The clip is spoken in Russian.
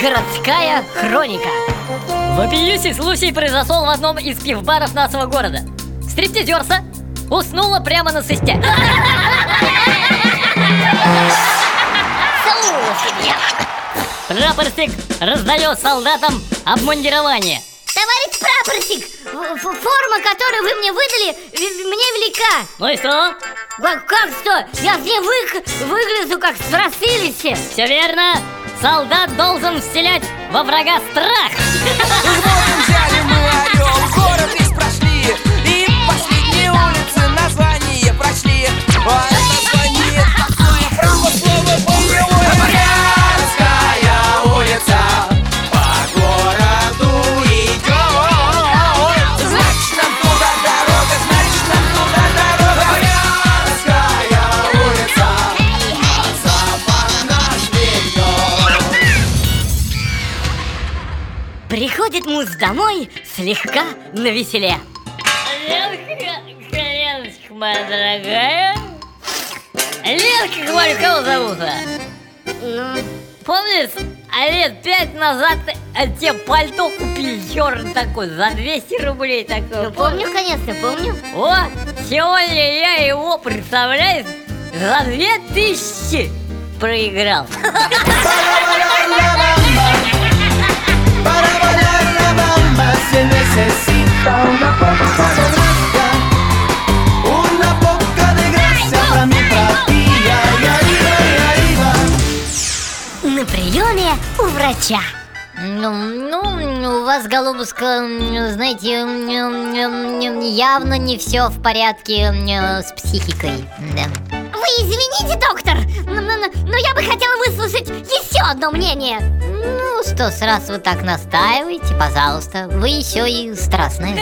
Городская хроника. Вопиющий случай произошел в одном из пивбаров нашего города. Стриптизерса уснула прямо на сысте. Прапорщик раздает солдатам обмундирование. Товарищ прапорщик, форма, которую вы мне выдали, мне велика. Ну и что? Как, как что? Я все вы, выгляжу как страшилище Все верно Солдат должен вселять во врага страх Приходит муж домой слегка на веселе. Ленка, Леночка моя дорогая. Ленка, говорю, кого зовут? Ну, Помнишь, а лет пять назад а тебе пальто купили черный такой за 200 рублей такой ну помню, конечно, помню. О, сегодня я его, представляешь, за 2000 проиграл у врача Ну, ну, у вас, голубушка, знаете, явно не все в порядке с психикой да. Вы извините, доктор, но, но- но- но я бы хотела выслушать еще одно мнение Ну что, ж, раз вы так настаиваете, пожалуйста Вы еще и страстная!